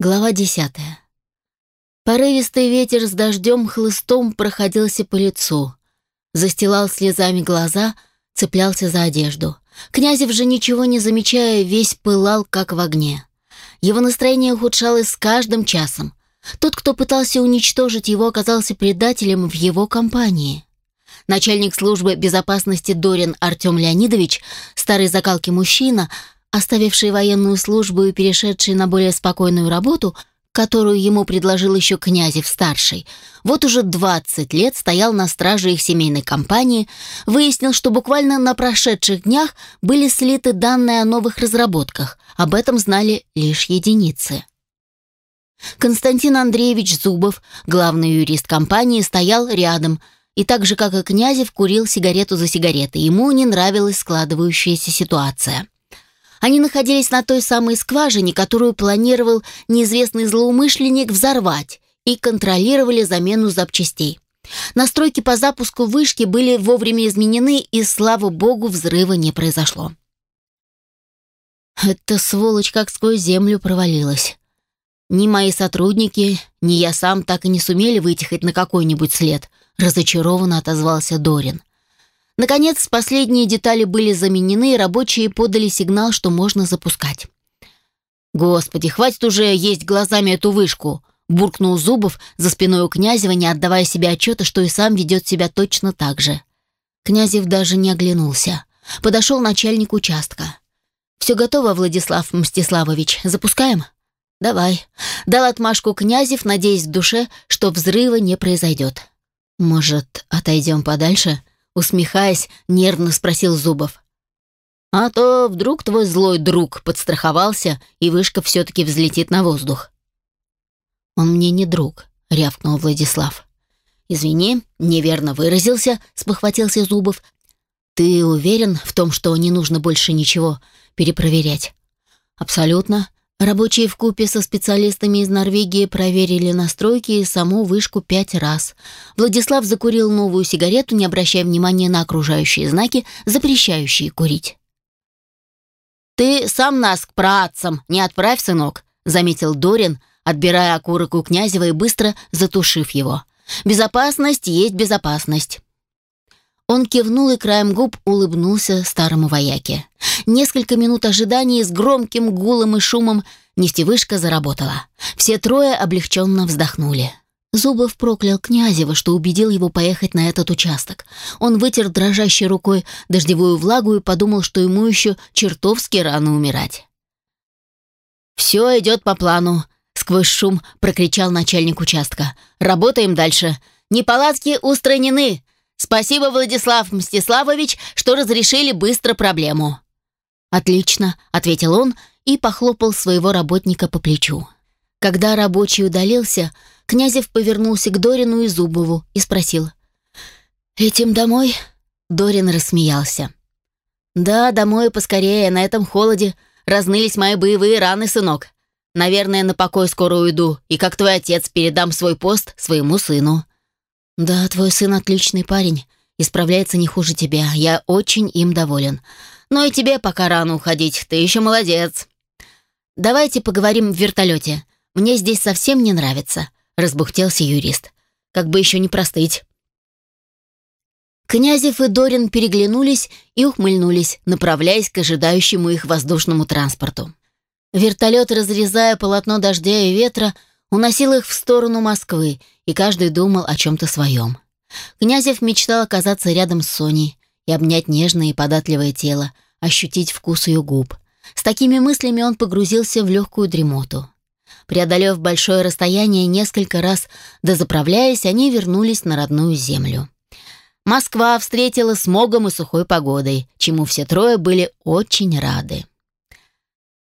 Глава десятая. Порывистый ветер с дождем хлыстом проходился по лицу. Застилал слезами глаза, цеплялся за одежду. Князев же, ничего не замечая, весь пылал, как в огне. Его настроение ухудшалось с каждым часом. Тот, кто пытался уничтожить его, оказался предателем в его компании. Начальник службы безопасности Дорин Артем Леонидович, старый закалки мужчина, оставивший военную службу и перешедший на более спокойную работу, которую ему предложил еще Князев-старший, вот уже 20 лет стоял на страже их семейной компании, выяснил, что буквально на прошедших днях были слиты данные о новых разработках, об этом знали лишь единицы. Константин Андреевич Зубов, главный юрист компании, стоял рядом и так же, как и Князев, курил сигарету за сигаретой. Ему не нравилась складывающаяся ситуация. Они находились на той самой скважине, которую планировал неизвестный злоумышленник взорвать, и контролировали замену запчастей. Настройки по запуску вышки были вовремя изменены, и, слава богу, взрыва не произошло. Эта сволочь как сквозь землю провалилась. Ни мои сотрудники, ни я сам так и не сумели выйти хоть на какой-нибудь след, разочарованно отозвался Дорин. Наконец, последние детали были заменены, и рабочие подали сигнал, что можно запускать. «Господи, хватит уже есть глазами эту вышку!» буркнул Зубов за спиной у Князева, не отдавая себе отчета, что и сам ведет себя точно так же. Князев даже не оглянулся. Подошел начальник участка. «Все готово, Владислав Мстиславович. Запускаем?» «Давай». Дал отмашку Князев, надеясь в душе, что взрыва не произойдет. «Может, отойдем подальше?» Усмехаясь, нервно спросил Зубов. «А то вдруг твой злой друг подстраховался, и вышка все-таки взлетит на воздух». «Он мне не друг», — рявкнул Владислав. «Извини, неверно выразился», — спохватился Зубов. «Ты уверен в том, что не нужно больше ничего перепроверять?» «Абсолютно. Рабочие в купе со специалистами из Норвегии проверили настройки и саму вышку пять раз. Владислав закурил новую сигарету, не обращая внимания на окружающие знаки, запрещающие курить. «Ты сам нас к працам не отправь, сынок», — заметил Дорин, отбирая окурок у Князева и быстро затушив его. «Безопасность есть безопасность». Он кивнул и краем губ улыбнулся старому вояке. Несколько минут ожидания с громким гулом и шумом нефтевышка заработала. Все трое облегченно вздохнули. Зубов проклял Князева, что убедил его поехать на этот участок. Он вытер дрожащей рукой дождевую влагу и подумал, что ему еще чертовски рано умирать. «Все идет по плану», — сквозь шум прокричал начальник участка. «Работаем дальше. Неполадки устранены. Спасибо, Владислав Мстиславович, что разрешили быстро проблему». «Отлично», — ответил он и похлопал своего работника по плечу. Когда рабочий удалился, Князев повернулся к Дорину и Зубову и спросил. «Летим домой?» Дорин рассмеялся. «Да, домой поскорее, на этом холоде. Разнылись мои боевые раны, сынок. Наверное, на покой скоро уйду, и как твой отец передам свой пост своему сыну». «Да, твой сын отличный парень. Исправляется не хуже тебя. Я очень им доволен. Но и тебе пока рано уходить. Ты еще молодец». «Давайте поговорим в вертолете. Мне здесь совсем не нравится», — разбухтелся юрист. «Как бы еще не простыть». Князев и Дорин переглянулись и ухмыльнулись, направляясь к ожидающему их воздушному транспорту. Вертолет, разрезая полотно дождя и ветра, уносил их в сторону Москвы, и каждый думал о чем-то своем. Князев мечтал оказаться рядом с Соней и обнять нежное и податливое тело, ощутить вкус ее губ. С такими мыслями он погрузился в легкую дремоту. Преодолев большое расстояние несколько раз дозаправляясь, они вернулись на родную землю. Москва встретила смогом и сухой погодой, чему все трое были очень рады.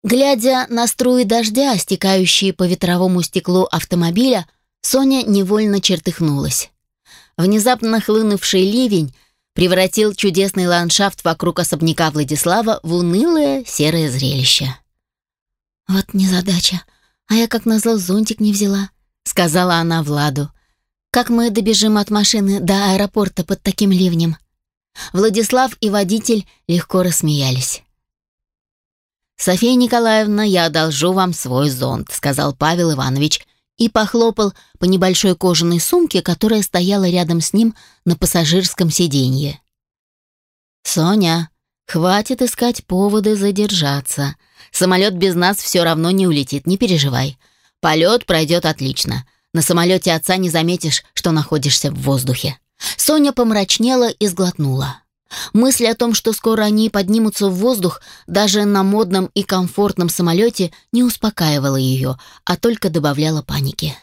Глядя на струи дождя, стекающие по ветровому стеклу автомобиля, Соня невольно чертыхнулась. Внезапно хлынувший ливень превратил чудесный ландшафт вокруг особняка Владислава в унылое серое зрелище. «Вот незадача, а я как назло зонтик не взяла», — сказала она Владу. «Как мы добежим от машины до аэропорта под таким ливнем?» Владислав и водитель легко рассмеялись. «София Николаевна, я одолжу вам свой зонт», — сказал Павел Иванович и похлопал по небольшой кожаной сумке, которая стояла рядом с ним на пассажирском сиденье. «Соня, хватит искать поводы задержаться. Самолет без нас все равно не улетит, не переживай. Полет пройдет отлично. На самолете отца не заметишь, что находишься в воздухе». Соня помрачнела и сглотнула. Мысль о том, что скоро они поднимутся в воздух, даже на модном и комфортном самолете, не успокаивала ее, а только добавляла паники.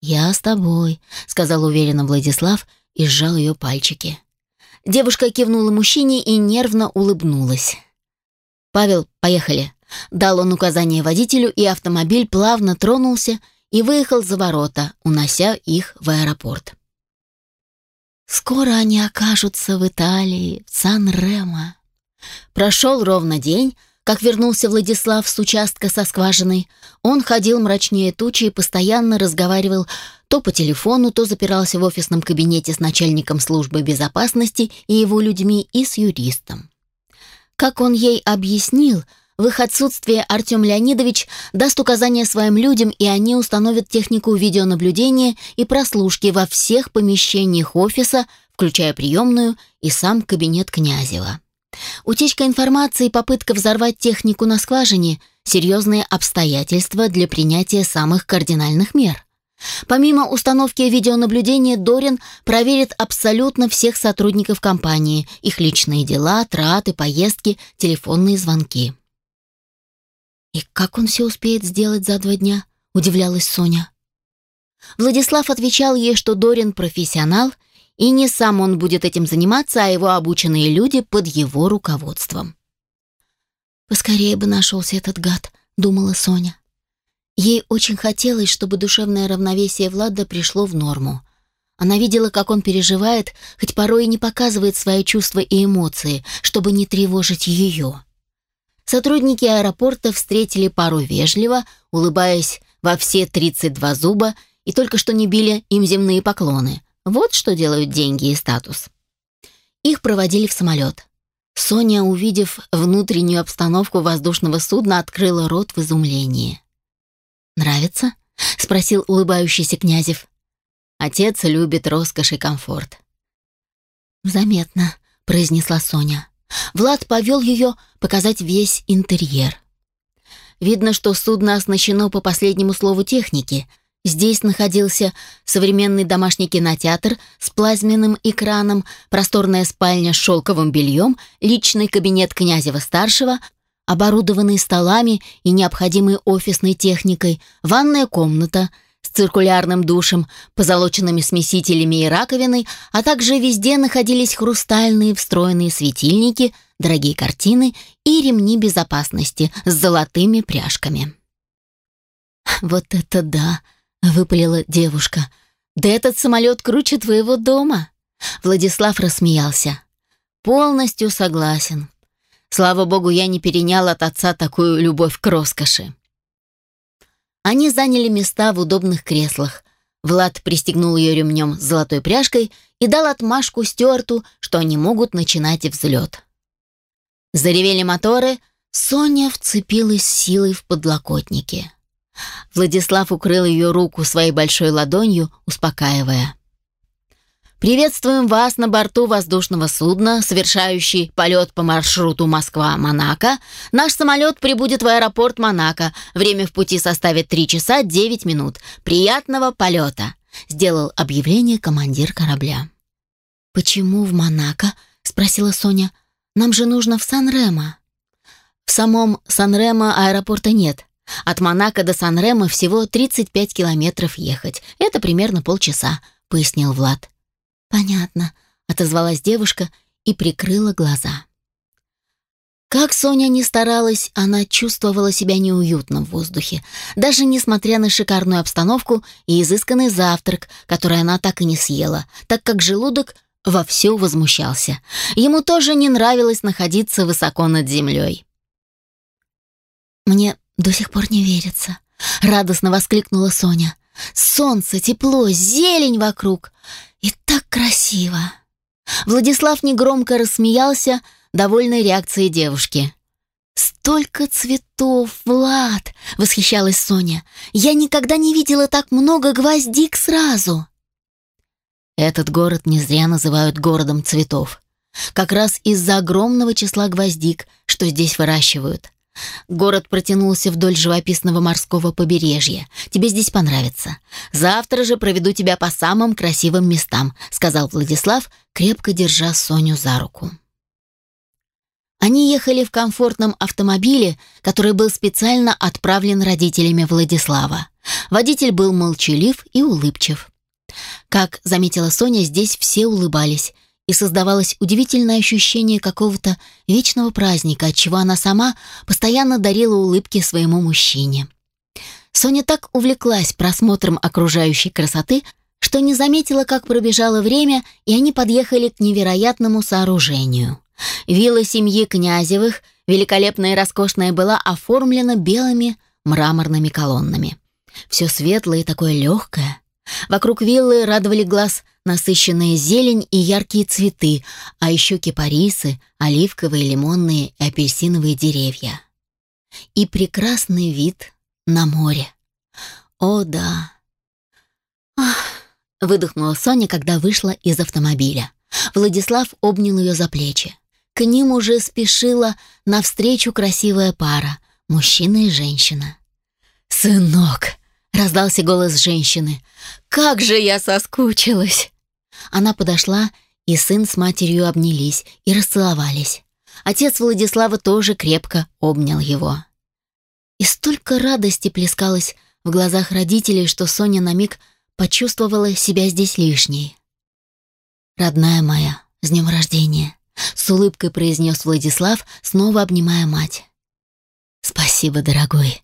«Я с тобой», — сказал уверенно Владислав и сжал ее пальчики. Девушка кивнула мужчине и нервно улыбнулась. «Павел, поехали», — дал он указание водителю, и автомобиль плавно тронулся и выехал за ворота, унося их в аэропорт. Скоро они окажутся в Италии, в Сан-Ремо. Прошел ровно день, как вернулся Владислав с участка со скважиной. Он ходил мрачнее тучи и постоянно разговаривал то по телефону, то запирался в офисном кабинете с начальником службы безопасности и его людьми, и с юристом. Как он ей объяснил, в их отсутствие Артем Леонидович даст указания своим людям, и они установят технику видеонаблюдения и прослушки во всех помещениях офиса, включая приемную и сам кабинет Князева. Утечка информации и попытка взорвать технику на скважине – серьезные обстоятельства для принятия самых кардинальных мер. Помимо установки видеонаблюдения, Дорин проверит абсолютно всех сотрудников компании, их личные дела, траты, поездки, телефонные звонки. «И как он все успеет сделать за два дня?» — удивлялась Соня. Владислав отвечал ей, что Дорин профессионал, и не сам он будет этим заниматься, а его обученные люди под его руководством. «Поскорее бы нашелся этот гад», — думала Соня. Ей очень хотелось, чтобы душевное равновесие Влада пришло в норму. Она видела, как он переживает, хоть порой и не показывает свои чувства и эмоции, чтобы не тревожить ее. Сотрудники аэропорта встретили пару вежливо, улыбаясь во все 32 зуба и только что не били им земные поклоны. Вот что делают деньги и статус. Их проводили в самолет. Соня, увидев внутреннюю обстановку воздушного судна, открыла рот в изумлении. «Нравится?» — спросил улыбающийся Князев. Отец любит роскошь и комфорт. «Заметно», — произнесла Соня. Влад повел ее показать весь интерьер. Видно, что судно оснащено по последнему слову техники. Здесь находился современный домашний кинотеатр с плазменным экраном, просторная спальня с шелковым бельем, личный кабинет Князева-старшего, оборудованный столами и необходимой офисной техникой, ванная комната — с циркулярным душем, позолоченными смесителями и раковиной, а также везде находились хрустальные встроенные светильники, дорогие картины и ремни безопасности с золотыми пряжками. «Вот это да!» — выпалила девушка. «Да этот самолет круче твоего дома!» Владислав рассмеялся. «Полностью согласен. Слава богу, я не перенял от отца такую любовь к роскоши». Они заняли места в удобных креслах. Влад пристегнул ее ремнем с золотой пряжкой и дал отмашку Стюарту, что они могут начинать взлет. Заревели моторы, Соня вцепилась силой в подлокотники. Владислав укрыл ее руку своей большой ладонью, успокаивая. Приветствуем вас на борту воздушного судна, совершающий полет по маршруту Москва-Монако. Наш самолет прибудет в аэропорт Монако. Время в пути составит 3 часа 9 минут. Приятного полета!» — сделал объявление командир корабля. «Почему в Монако?» — спросила Соня. «Нам же нужно в Сан-Ремо». В самом Сан-Ремо аэропорта нет. От Монако до Сан-Ремо всего 35 километров ехать. Это примерно полчаса, пояснил Влад. «Понятно», — отозвалась девушка и прикрыла глаза. Как Соня не старалась, она чувствовала себя неуютно в воздухе, даже несмотря на шикарную обстановку и изысканный завтрак, который она так и не съела, так как желудок вовсю возмущался. Ему тоже не нравилось находиться высоко над землей. «Мне до сих пор не верится», — радостно воскликнула Соня. «Солнце, тепло, зелень вокруг. Так красиво!» Владислав негромко рассмеялся, довольной реакцией девушки. «Столько цветов, Влад!» — восхищалась Соня. «Я никогда не видела так много гвоздик сразу!» Этот город не зря называют городом цветов. Как раз из-за огромного числа гвоздик, что здесь выращивают. Город протянулся вдоль живописного морского побережья. Тебе здесь понравится. Завтра же проведу тебя по самым красивым местам, сказал Владислав, крепко держа Соню за руку. Они ехали в комфортном автомобиле, который был специально отправлен родителями Владислава. Водитель был молчалив и улыбчив. Как заметила Соня, здесь все улыбались, и создавалось удивительное ощущение какого-то вечного праздника, от чего она сама постоянно дарила улыбки своему мужчине. Соня так увлеклась просмотром окружающей красоты, что не заметила, как пробежало время, и они подъехали к невероятному сооружению. Вилла семьи Князевых, великолепная и роскошная, была оформлена белыми мраморными колоннами. Все светлое и такое легкое. Вокруг виллы радовали глаз насыщенная зелень и яркие цветы, а еще кипарисы, оливковые, лимонные и апельсиновые деревья. И прекрасный вид на море. О, да. Ах, выдохнула Соня, когда вышла из автомобиля. Владислав обнял ее за плечи. К ним уже спешила навстречу красивая пара, мужчина и женщина. «Сынок!» — раздался голос женщины. «Как же я соскучилась!» Она подошла, и сын с матерью обнялись и расцеловались. Отец Владислава тоже крепко обнял его. И столько радости плескалось в глазах родителей, что Соня на миг почувствовала себя здесь лишней. «Родная моя, с днем рождения!» С улыбкой произнес Владислав, снова обнимая мать. «Спасибо, дорогой».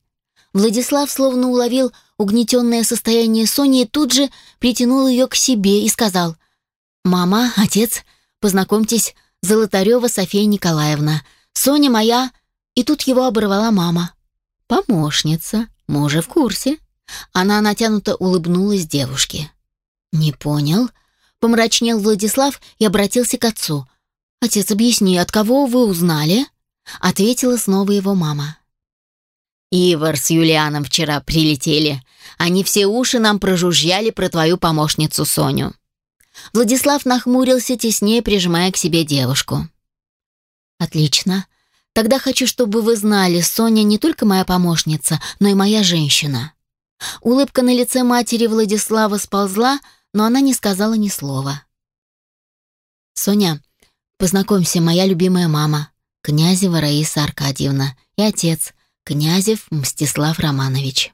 Владислав словно уловил угнетенное состояние Сони тут же притянул ее к себе и сказал «Мама, отец, познакомьтесь, Золотарева София Николаевна. Соня моя...» И тут его оборвала мама. «Помощница, мы уже в курсе». Она натянуто улыбнулась девушке. «Не понял?» Помрачнел Владислав и обратился к отцу. «Отец, объясни, от кого вы узнали?» Ответила снова его мама. «Ивар с Юлианом вчера прилетели. Они все уши нам прожужжали про твою помощницу Соню». Владислав нахмурился, теснее прижимая к себе девушку. «Отлично. Тогда хочу, чтобы вы знали, Соня не только моя помощница, но и моя женщина». Улыбка на лице матери Владислава сползла, но она не сказала ни слова. «Соня, Познакомься, моя любимая мама, Князева Раиса Аркадьевна, и отец, Князев Мстислав Романович.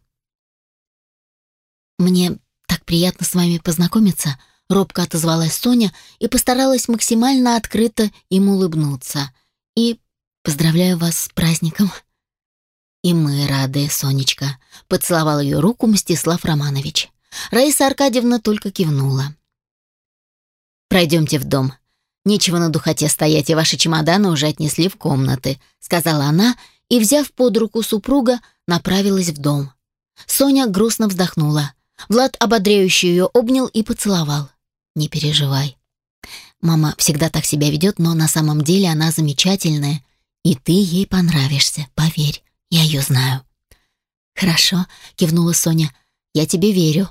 Мне так приятно с вами познакомиться, робко отозвалась Соня и постаралась максимально открыто им улыбнуться. И поздравляю вас с праздником. И мы рады, Сонечка, поцеловал ее руку Мстислав Романович. Раиса Аркадьевна только кивнула. Пройдемте в дом, «Нечего на духоте стоять, и ваши чемоданы уже отнесли в комнаты», сказала она и, взяв под руку супруга, направилась в дом. Соня грустно вздохнула. Влад ободряюще ее обнял и поцеловал. «Не переживай. Мама всегда так себя ведет, но на самом деле она замечательная, и ты ей понравишься, поверь, я ее знаю». «Хорошо», — кивнула Соня, — «я тебе верю».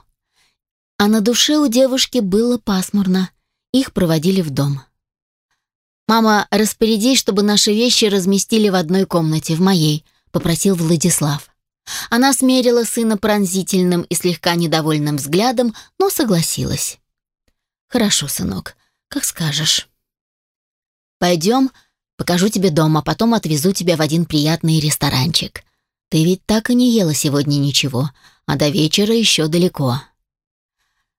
А на душе у девушки было пасмурно. Их проводили в дом. «Мама, распорядись, чтобы наши вещи разместили в одной комнате, в моей», — попросил Владислав. Она смерила сына пронзительным и слегка недовольным взглядом, но согласилась. «Хорошо, сынок, как скажешь». «Пойдем, покажу тебе дом, а потом отвезу тебя в один приятный ресторанчик. Ты ведь так и не ела сегодня ничего, а до вечера еще далеко».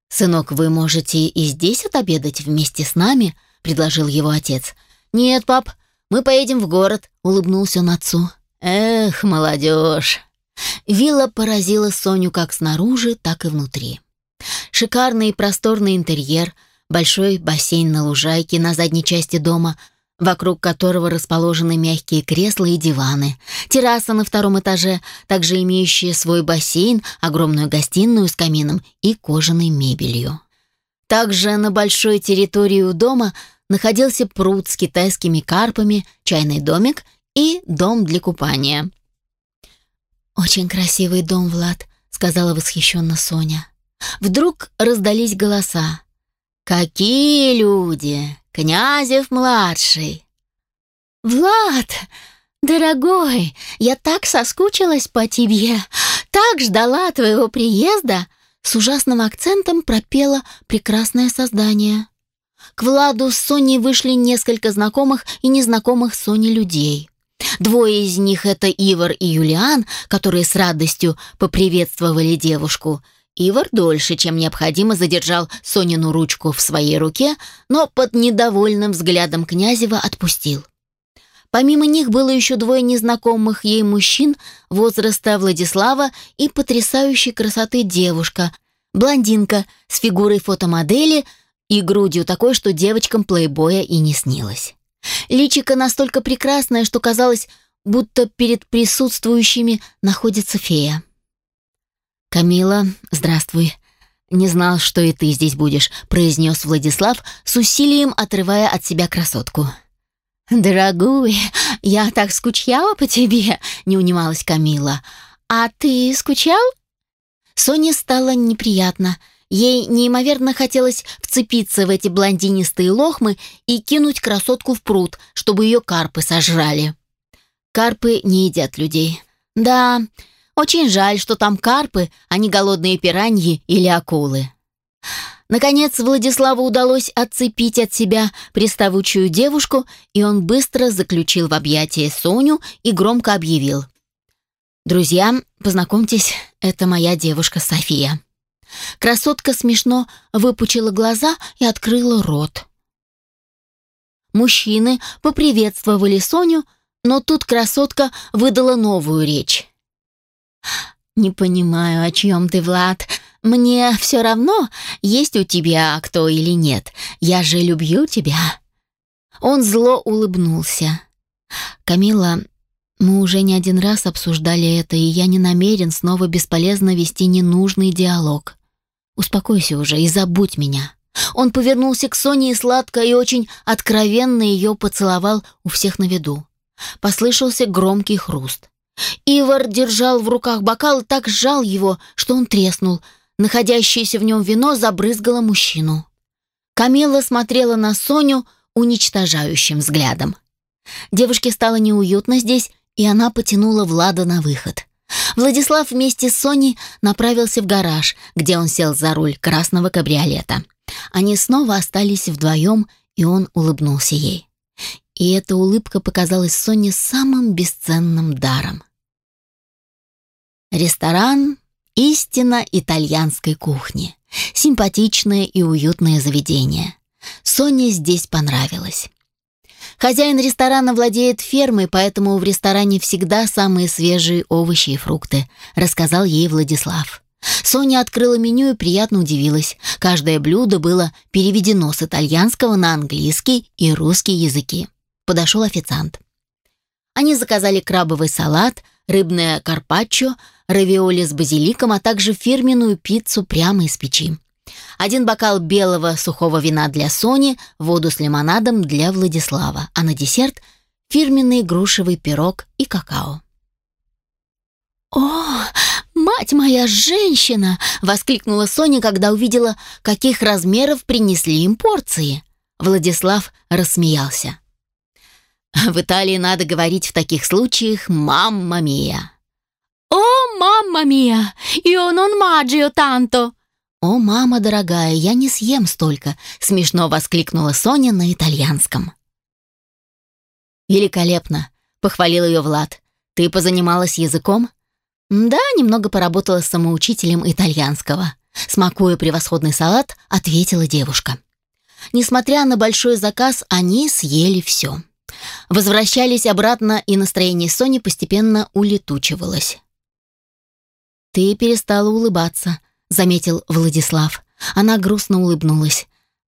«Сынок, вы можете и здесь отобедать вместе с нами», — предложил его отец. «Нет, пап, мы поедем в город», — улыбнулся он отцу. «Эх, молодежь!» Вилла поразила Соню как снаружи, так и внутри. Шикарный и просторный интерьер, большой бассейн на лужайке на задней части дома, вокруг которого расположены мягкие кресла и диваны, терраса на втором этаже, также имеющая свой бассейн, огромную гостиную с камином и кожаной мебелью. Также на большой территории у дома находился пруд с китайскими карпами, чайный домик и дом для купания. «Очень красивый дом, Влад», — сказала восхищенно Соня. Вдруг раздались голоса. «Какие люди! Князев-младший!» «Влад, дорогой, я так соскучилась по тебе, так ждала твоего приезда!» С ужасным акцентом пропела прекрасное создание. К Владу с Соней вышли несколько знакомых и незнакомых Соне людей. Двое из них — это Ивар и Юлиан, которые с радостью поприветствовали девушку. Ивар дольше, чем необходимо, задержал Сонину ручку в своей руке, но под недовольным взглядом Князева отпустил. Помимо них было еще двое незнакомых ей мужчин возраста Владислава и потрясающей красоты девушка, блондинка с фигурой фотомодели и грудью такой, что девочкам плейбоя и не снилось. Личико настолько прекрасное, что казалось, будто перед присутствующими находится фея. «Камила, здравствуй. Не знал, что и ты здесь будешь», — произнес Владислав, с усилием отрывая от себя красотку. «Дорогуй, я так скучала по тебе», — не унималась Камила. «А ты скучал?» Соне стало неприятно. Ей неимоверно хотелось вцепиться в эти блондинистые лохмы и кинуть красотку в пруд, чтобы ее карпы сожрали. Карпы не едят людей. Да, очень жаль, что там карпы, а не голодные пираньи или акулы. Наконец Владиславу удалось отцепить от себя приставучую девушку, и он быстро заключил в объятия Соню и громко объявил. «Друзья, познакомьтесь, это моя девушка София». Красотка смешно выпучила глаза и открыла рот. Мужчины поприветствовали Соню, но тут красотка выдала новую речь. «Не понимаю, о чем ты, Влад. Мне все равно, есть у тебя кто или нет. Я же люблю тебя». Он зло улыбнулся. «Камила, мы уже не один раз обсуждали это, и я не намерен снова бесполезно вести ненужный диалог. Успокойся уже и забудь меня». Он повернулся к Соне и сладко и очень откровенно ее поцеловал у всех на виду. Послышался громкий хруст. Ивар держал в руках бокал и так сжал его, что он треснул. Находящееся в нем вино забрызгало мужчину. Камила смотрела на Соню уничтожающим взглядом. Девушке стало неуютно здесь, и она потянула Влада на выход. Владислав вместе с Соней направился в гараж, где он сел за руль красного кабриолета. Они снова остались вдвоем, и он улыбнулся ей. И эта улыбка показалась Соне самым бесценным даром. Ресторан — истинно итальянской кухни. Симпатичное и уютное заведение. Соне здесь понравилось. Хозяин ресторана владеет фермой, поэтому в ресторане всегда самые свежие овощи и фрукты, рассказал ей Владислав. Соня открыла меню и приятно удивилась. Каждое блюдо было переведено с итальянского на английский и русский языки. Подошел официант. Они заказали крабовый салат, рыбное карпаччо, равиоли с базиликом, а также фирменную пиццу прямо из печи один бокал белого сухого вина для Сони, воду с лимонадом для Владислава, а на десерт фирменный грушевый пирог и какао. «О, мать моя женщина!» — воскликнула Соня, когда увидела, каких размеров принесли им порции. Владислав рассмеялся. «В Италии надо говорить в таких случаях «мамма мия». «О, мамма мия! Io non mangio tanto!» «О, мама дорогая, я не съем столько!» — смешно воскликнула Соня на итальянском. «Великолепно!» — похвалил ее Влад. «Ты позанималась языком?» «Да, немного поработала с самоучителем итальянского». Смакуя превосходный салат, ответила девушка. Несмотря на большой заказ, они съели все. Возвращались обратно, и настроение Сони постепенно улетучивалось. «Ты перестала улыбаться», заметил Владислав. Она грустно улыбнулась.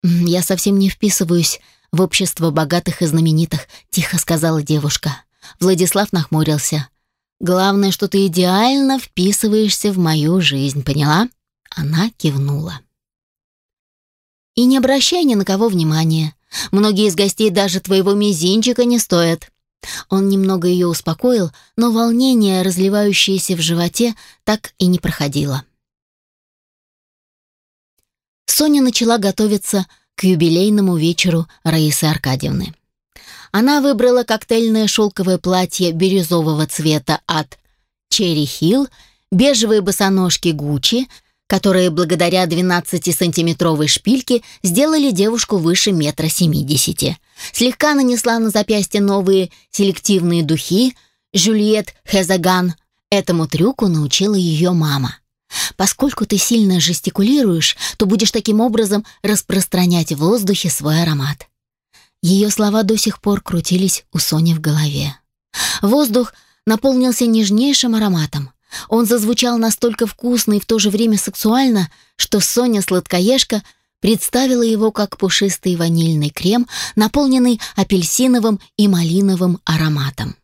«Я совсем не вписываюсь в общество богатых и знаменитых», — тихо сказала девушка. Владислав нахмурился. «Главное, что ты идеально вписываешься в мою жизнь, поняла?» Она кивнула. «И не обращай ни на кого внимания. Многие из гостей даже твоего мизинчика не стоят. Он немного ее успокоил, но волнение, разливающееся в животе, так и не проходило. Соня начала готовиться к юбилейному вечеру Раисы Аркадьевны. Она выбрала коктейльное шелковое платье бирюзового цвета от Cherry Hill, бежевые босоножки Гуччи, которые благодаря 12-сантиметровой шпильке сделали девушку выше метра семидесяти. Слегка нанесла на запястье новые селективные духи Жюльет Хезаган. Этому трюку научила ее мама. Поскольку ты сильно жестикулируешь, то будешь таким образом распространять в воздухе свой аромат. Ее слова до сих пор крутились у Сони в голове. Воздух наполнился нежнейшим ароматом. Он зазвучал настолько вкусно и в то же время сексуально, что Соня-сладкоежка представила его как пушистый ванильный крем, наполненный апельсиновым и малиновым ароматом.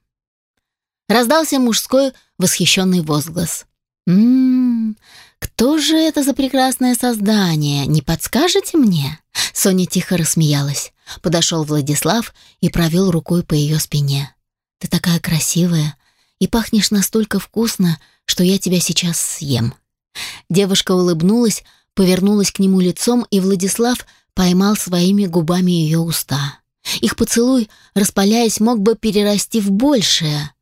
Раздался мужской восхищенный возглас. «Ммм, кто же это за прекрасное создание? Не подскажете мне?» Соня тихо рассмеялась. Подошел Владислав и провел рукой по ее спине. «Ты такая красивая и пахнешь настолько вкусно, что я тебя сейчас съем». Девушка улыбнулась, повернулась к нему лицом, и Владислав поймал своими губами ее уста. Их поцелуй, распаляясь, мог бы перерасти в большее.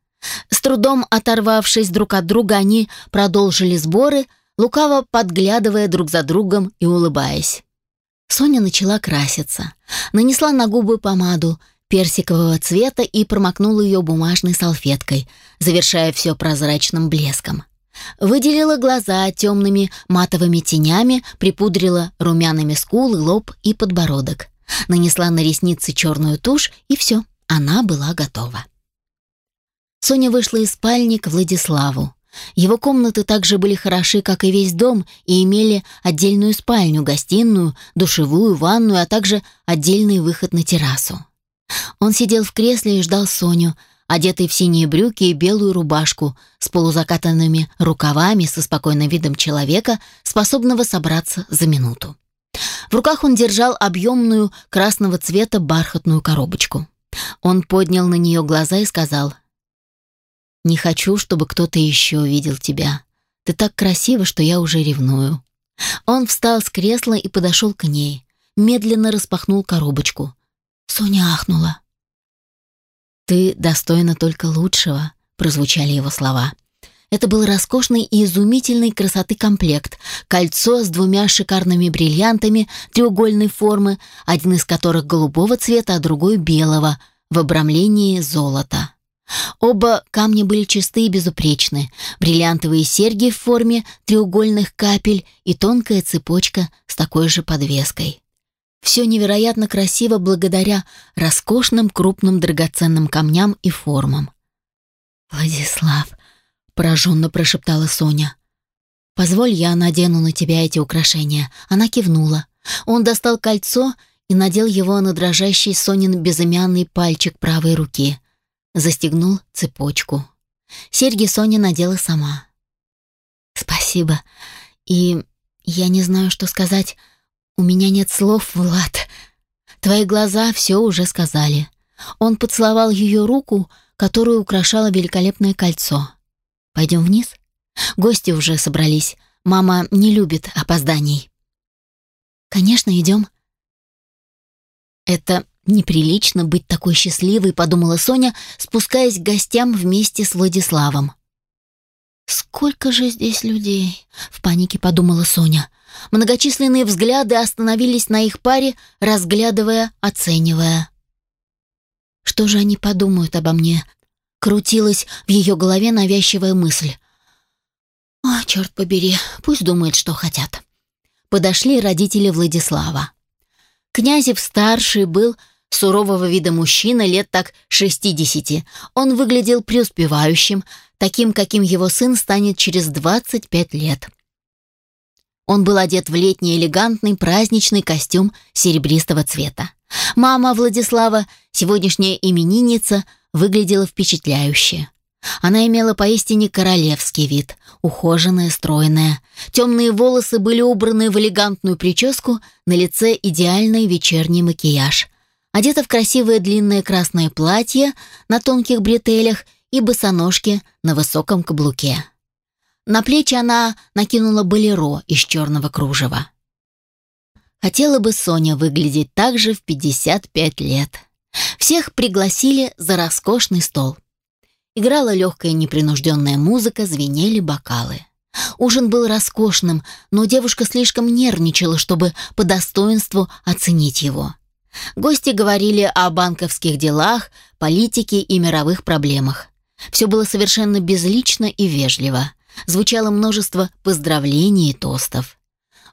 С трудом оторвавшись друг от друга, они продолжили сборы, лукаво подглядывая друг за другом и улыбаясь. Соня начала краситься. Нанесла на губы помаду персикового цвета и промокнула ее бумажной салфеткой, завершая все прозрачным блеском. Выделила глаза темными матовыми тенями, припудрила румяными скулы, лоб и подбородок. Нанесла на ресницы черную тушь, и все, она была готова. Соня вышла из спальни к Владиславу. Его комнаты также были хороши, как и весь дом, и имели отдельную спальню, гостиную, душевую, ванную, а также отдельный выход на террасу. Он сидел в кресле и ждал Соню, одетый в синие брюки и белую рубашку с полузакатанными рукавами со спокойным видом человека, способного собраться за минуту. В руках он держал объемную красного цвета бархатную коробочку. Он поднял на нее глаза и сказал не хочу, чтобы кто-то еще видел тебя. Ты так красива, что я уже ревную». Он встал с кресла и подошел к ней. Медленно распахнул коробочку. Соня ахнула. «Ты достойна только лучшего», — прозвучали его слова. Это был роскошный и изумительной красоты комплект. Кольцо с двумя шикарными бриллиантами треугольной формы, один из которых голубого цвета, а другой белого, в обрамлении золота. Оба камня были чистые и безупречны. Бриллиантовые серьги в форме треугольных капель и тонкая цепочка с такой же подвеской. Все невероятно красиво благодаря роскошным крупным драгоценным камням и формам. «Владислав», — пораженно прошептала Соня, — «позволь я надену на тебя эти украшения». Она кивнула. Он достал кольцо и надел его на дрожащий Сонин безымянный пальчик правой руки — застегнул цепочку. Серьги Соня надела сама. «Спасибо. И я не знаю, что сказать. У меня нет слов, Влад. Твои глаза все уже сказали». Он поцеловал ее руку, которую украшало великолепное кольцо. «Пойдем вниз?» Гости уже собрались. Мама не любит опозданий. «Конечно, идем». Это Неприлично быть такой счастливой, подумала Соня, спускаясь к гостям вместе с Владиславом. Сколько же здесь людей, в панике подумала Соня. Многочисленные взгляды остановились на их паре, разглядывая, оценивая. Что же они подумают обо мне? Крутилась в ее голове навязчивая мысль. О, черт побери, пусть думают, что хотят. Подошли родители Владислава. Князев-старший был сурового вида мужчина лет так 60. Он выглядел преуспевающим, таким, каким его сын станет через 25 лет. Он был одет в летний элегантный праздничный костюм серебристого цвета. Мама Владислава, сегодняшняя именинница, выглядела впечатляюще. Она имела поистине королевский вид, ухоженная, стройная. Темные волосы были убраны в элегантную прическу, на лице идеальный вечерний макияж. одета в красивое длинное красное платье на тонких бретелях и босоножки на высоком каблуке. На плечи она накинула болеро из черного кружева. Хотела бы Соня выглядеть так же в 55 лет. Всех пригласили за роскошный стол. Играла легкая непринужденная музыка, звенели бокалы. Ужин был роскошным, но девушка слишком нервничала, чтобы по достоинству оценить его. Гости говорили о банковских делах, политике и мировых проблемах. Все было совершенно безлично и вежливо. Звучало множество поздравлений и тостов.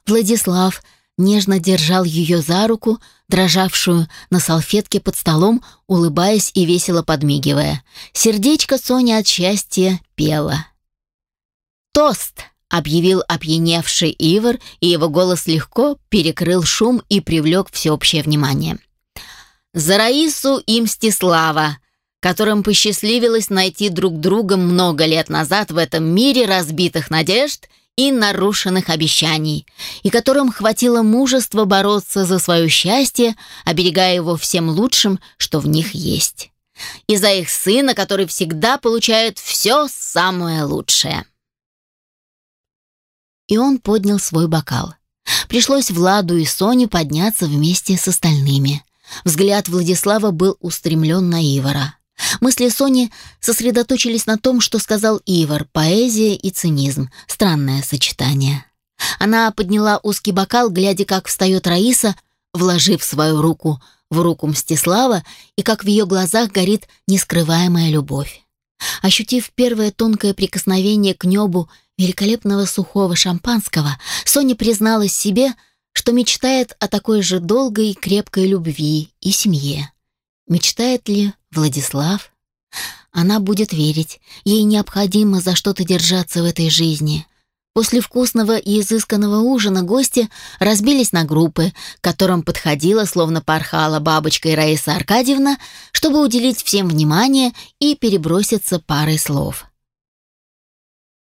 Владислав нежно держал ее за руку, дрожавшую на салфетке под столом, улыбаясь и весело подмигивая. Сердечко Сони от счастья пело. «Тост!» — объявил опьяневший Ивар, и его голос легко перекрыл шум и привлек всеобщее внимание. «За Раису и Мстислава!» Которым посчастливилось найти друг друга много лет назад в этом мире разбитых надежд и нарушенных обещаний, и которым хватило мужества бороться за свое счастье, оберегая его всем лучшим, что в них есть. И за их сына, который всегда получает все самое лучшее и он поднял свой бокал. Пришлось Владу и Соне подняться вместе с остальными. Взгляд Владислава был устремлен на Ивара. Мысли Сони сосредоточились на том, что сказал Ивар, поэзия и цинизм. Странное сочетание. Она подняла узкий бокал, глядя, как встает Раиса, вложив свою руку в руку Мстислава, и как в ее глазах горит нескрываемая любовь. Ощутив первое тонкое прикосновение к небу великолепного сухого шампанского, Соня призналась себе, что мечтает о такой же долгой и крепкой любви и семье. Мечтает ли Владислав? Она будет верить, ей необходимо за что-то держаться в этой жизни. После вкусного и изысканного ужина гости разбились на группы, к которым подходила, словно порхала бабочка Раиса Аркадьевна, чтобы уделить всем внимание и переброситься парой слов.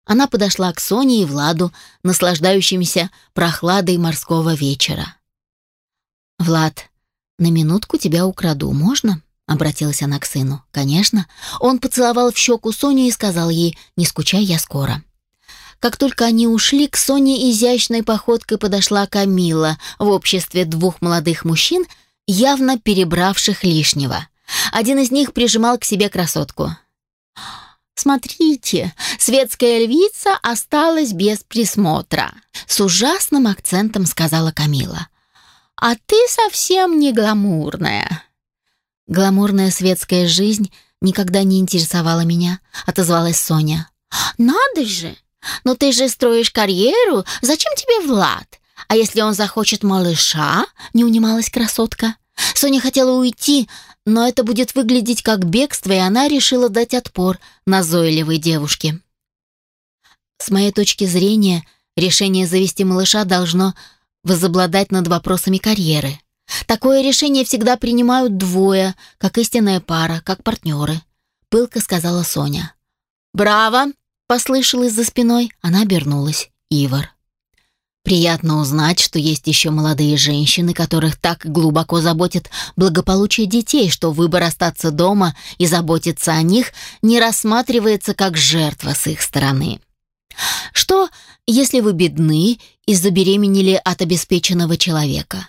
Она подошла к Соне и Владу, наслаждающимся прохладой морского вечера. «Влад, на минутку тебя украду, можно?» — обратилась она к сыну. «Конечно». Он поцеловал в щеку Соню и сказал ей «Не скучай, я скоро». Как только они ушли, к Соне изящной походкой подошла Камила в обществе двух молодых мужчин, явно перебравших лишнего. Один из них прижимал к себе красотку. «Смотрите, светская львица осталась без присмотра», с ужасным акцентом сказала Камила. «А ты совсем не гламурная». «Гламурная светская жизнь никогда не интересовала меня», отозвалась Соня. «Надо же! Но ты же строишь карьеру, зачем тебе Влад? А если он захочет малыша?» не унималась красотка. Соня хотела уйти, но это будет выглядеть как бегство, и она решила дать отпор назойливой девушке. С моей точки зрения, решение завести малыша должно возобладать над вопросами карьеры. Такое решение всегда принимают двое, как истинная пара, как партнеры. Пылко сказала Соня. «Браво!» — послышалось за спиной. Она обернулась. Ивар. Приятно узнать, что есть еще молодые женщины, которых так глубоко заботит благополучие детей, что выбор остаться дома и заботиться о них не рассматривается как жертва с их стороны. Что, если вы бедны и забеременели от обеспеченного человека?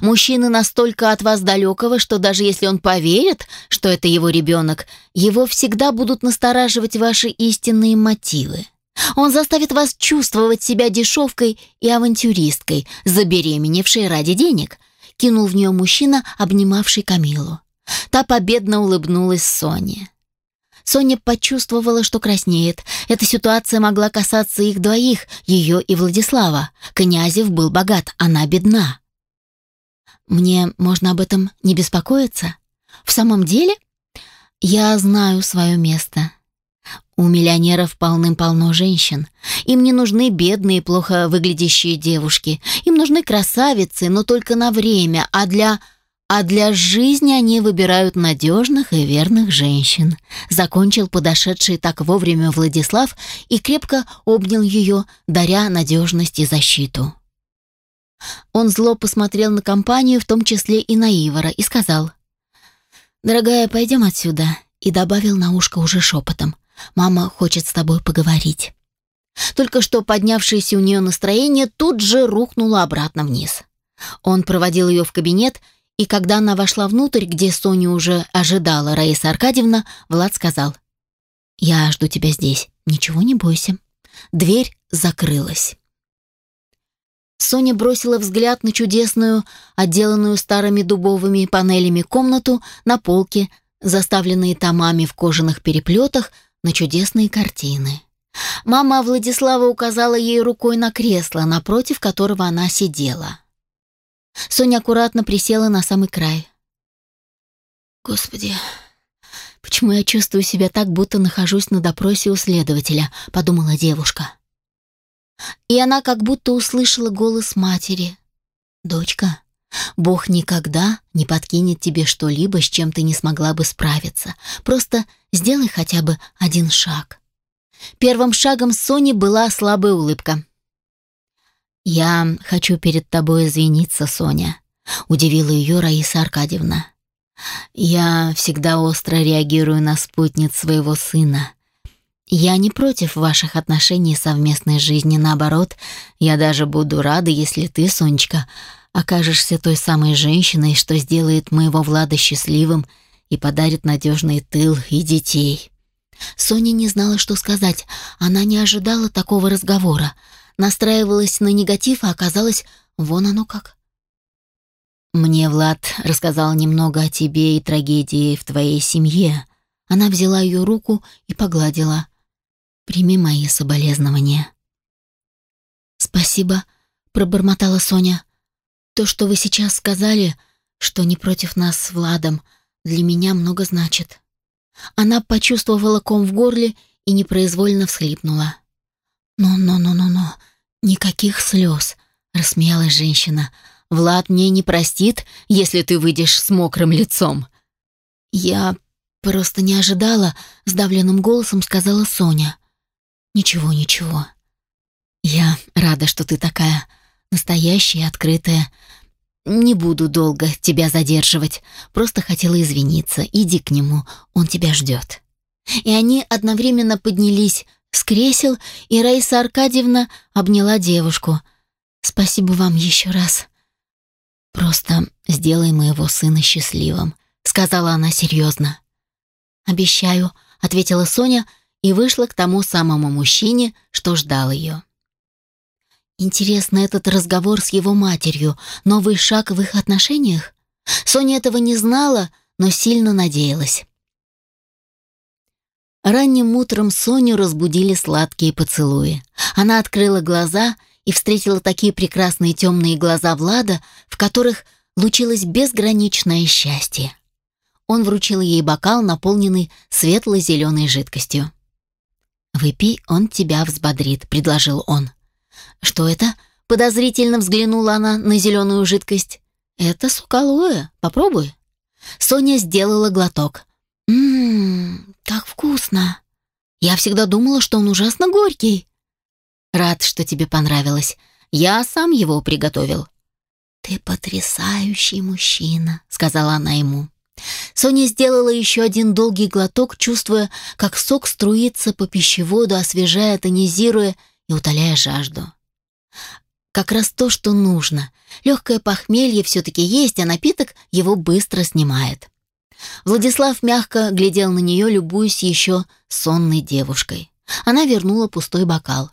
Мужчины настолько от вас далекого, что даже если он поверит, что это его ребенок, его всегда будут настораживать ваши истинные мотивы. Он заставит вас чувствовать себя дешевкой и авантюристкой, забеременевшей ради денег», — кинул в нее мужчина, обнимавший Камилу. Та победно улыбнулась Соне. Соня почувствовала, что краснеет. Эта ситуация могла касаться их двоих, ее и Владислава. Князев был богат, она бедна. «Мне можно об этом не беспокоиться? В самом деле?» «Я знаю свое место. У миллионеров полным-полно женщин. Им не нужны бедные, плохо выглядящие девушки. Им нужны красавицы, но только на время, а для... А для жизни они выбирают надежных и верных женщин. Закончил подошедший так вовремя Владислав и крепко обнял ее, даря надежность и защиту. Он зло посмотрел на компанию, в том числе и на Ивара, и сказал — «Дорогая, пойдем отсюда», и добавил на ушко уже шепотом. «Мама хочет с тобой поговорить». Только что поднявшееся у нее настроение тут же рухнуло обратно вниз. Он проводил ее в кабинет, и когда она вошла внутрь, где Соню уже ожидала Раиса Аркадьевна, Влад сказал, «Я жду тебя здесь, ничего не бойся». Дверь закрылась. Соня бросила взгляд на чудесную, отделанную старыми дубовыми панелями комнату на полке, заставленные томами в кожаных переплетах, на чудесные картины. Мама Владислава указала ей рукой на кресло, напротив которого она сидела. Соня аккуратно присела на самый край. «Господи, почему я чувствую себя так, будто нахожусь на допросе у следователя?» — подумала девушка. И она как будто услышала голос матери. «Дочка, Бог никогда не подкинет тебе что-либо, с чем ты не смогла бы справиться. Просто сделай хотя бы один шаг». Первым шагом Сони была слабая улыбка. «Я хочу перед тобой извиниться, Соня», — удивила ее Раиса Аркадьевна. «Я всегда остро реагирую на спутниц своего сына. Я не против ваших отношений и совместной жизни, наоборот, я даже буду рада, если ты, Сонечка, окажешься той самой женщиной, что сделает моего Влада счастливым и подарит надежный тыл и детей». Соня не знала, что сказать. Она не ожидала такого разговора. Настраивалась на негатив, а оказалось, вон оно как. «Мне Влад рассказал немного о тебе и трагедии в твоей семье». Она взяла ее руку и погладила. Прими мои соболезнования». «Спасибо», — пробормотала Соня. «То, что вы сейчас сказали, что не против нас с Владом, для меня много значит». Она почувствовала ком в горле и непроизвольно всхлипнула. «Ну-ну-ну-ну-ну, никаких слез», — рассмеялась женщина. «Влад мне не простит, если ты выйдешь с мокрым лицом». «Я просто не ожидала», — сдавленным голосом сказала Соня. «Ничего, ничего. Я рада, что ты такая настоящая открытая. Не буду долго тебя задерживать. Просто хотела извиниться. Иди к нему, он тебя ждет». И они одновременно поднялись с кресел, и Раиса Аркадьевна обняла девушку. «Спасибо вам еще раз. Просто сделай моего сына счастливым», — сказала она серьезно. «Обещаю», — ответила Соня, — и вышла к тому самому мужчине, что ждал ее. Интересно, этот разговор с его матерью — новый шаг в их отношениях? Соня этого не знала, но сильно надеялась. Ранним утром Соню разбудили сладкие поцелуи. Она открыла глаза и встретила такие прекрасные темные глаза Влада, в которых лучилось безграничное счастье. Он вручил ей бокал, наполненный светло-зеленой жидкостью. «Выпей, он тебя взбодрит», — предложил он. «Что это?» — подозрительно взглянула она на зеленую жидкость. «Это сукалуэ. Попробуй». Соня сделала глоток. «Ммм, как вкусно. Я всегда думала, что он ужасно горький». «Рад, что тебе понравилось. Я сам его приготовил». «Ты потрясающий мужчина», — сказала она ему. Соня сделала еще один долгий глоток, чувствуя, как сок струится по пищеводу, освежая, тонизируя и утоляя жажду. Как раз то, что нужно. Легкое похмелье все-таки есть, а напиток его быстро снимает. Владислав мягко глядел на нее, любуясь еще сонной девушкой. Она вернула пустой бокал.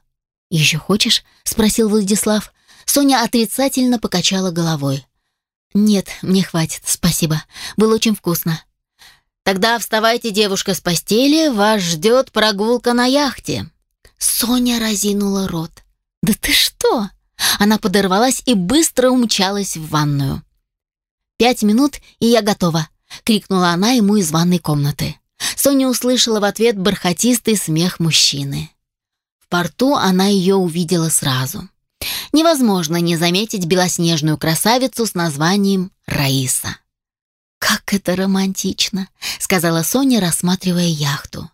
«Еще хочешь?» — спросил Владислав. Соня отрицательно покачала головой. «Нет, мне хватит, спасибо. Было очень вкусно». «Тогда вставайте, девушка, с постели, вас ждет прогулка на яхте». Соня разинула рот. «Да ты что?» Она подорвалась и быстро умчалась в ванную. «Пять минут, и я готова», — крикнула она ему из ванной комнаты. Соня услышала в ответ бархатистый смех мужчины. В порту она ее увидела сразу. Невозможно не заметить белоснежную красавицу с названием Раиса. «Как это романтично!» — сказала Соня, рассматривая яхту.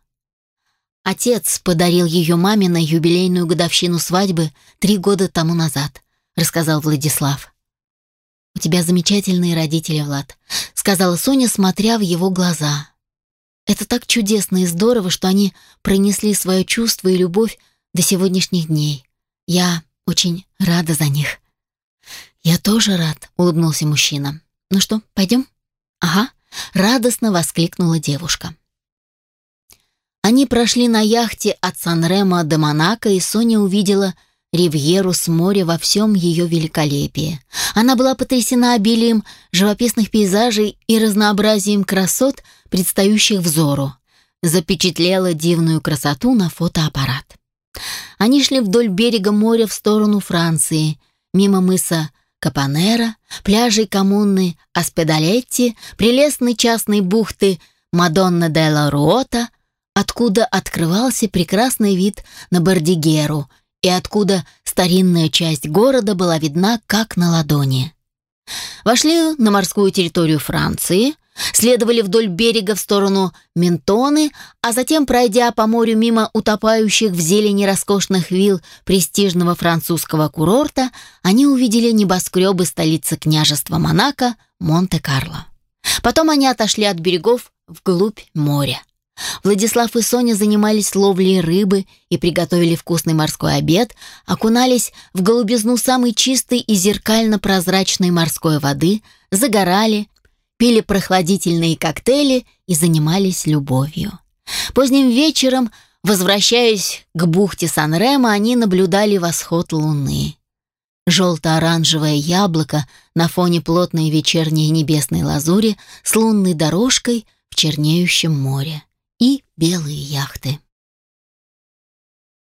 Отец подарил ее маме на юбилейную годовщину свадьбы три года тому назад, рассказал Владислав. «У тебя замечательные родители, Влад», — сказала Соня, смотря в его глаза. «Это так чудесно и здорово, что они пронесли свое чувство и любовь до сегодняшних дней. Я очень рада за них». «Я тоже рад», — улыбнулся мужчина. «Ну что, пойдем?» «Ага», — радостно воскликнула девушка. Они прошли на яхте от Сан-Ремо до Монако, и Соня увидела ривьеру с моря во всем ее великолепии. Она была потрясена обилием живописных пейзажей и разнообразием красот, предстающих взору. Запечатлела дивную красоту на фотоаппарат. Они шли вдоль берега моря в сторону Франции, мимо мыса Капанера, пляжей коммуны Аспедалетти, прелестной частной бухты Мадонна де ла Руота, откуда открывался прекрасный вид на Бордигеру и откуда старинная часть города была видна как на ладони. Вошли на морскую территорию Франции – следовали вдоль берега в сторону Ментоны, а затем, пройдя по морю мимо утопающих в зелени роскошных вилл престижного французского курорта, они увидели небоскребы столицы княжества Монако Монте-Карло. Потом они отошли от берегов вглубь моря. Владислав и Соня занимались ловлей рыбы и приготовили вкусный морской обед, окунались в голубизну самой чистой и зеркально-прозрачной морской воды, загорали, пили прохладительные коктейли и занимались любовью. Поздним вечером, возвращаясь к бухте Сан-Ремо, они наблюдали восход луны. Желто-оранжевое яблоко на фоне плотной вечерней небесной лазури с лунной дорожкой в чернеющем море и белые яхты.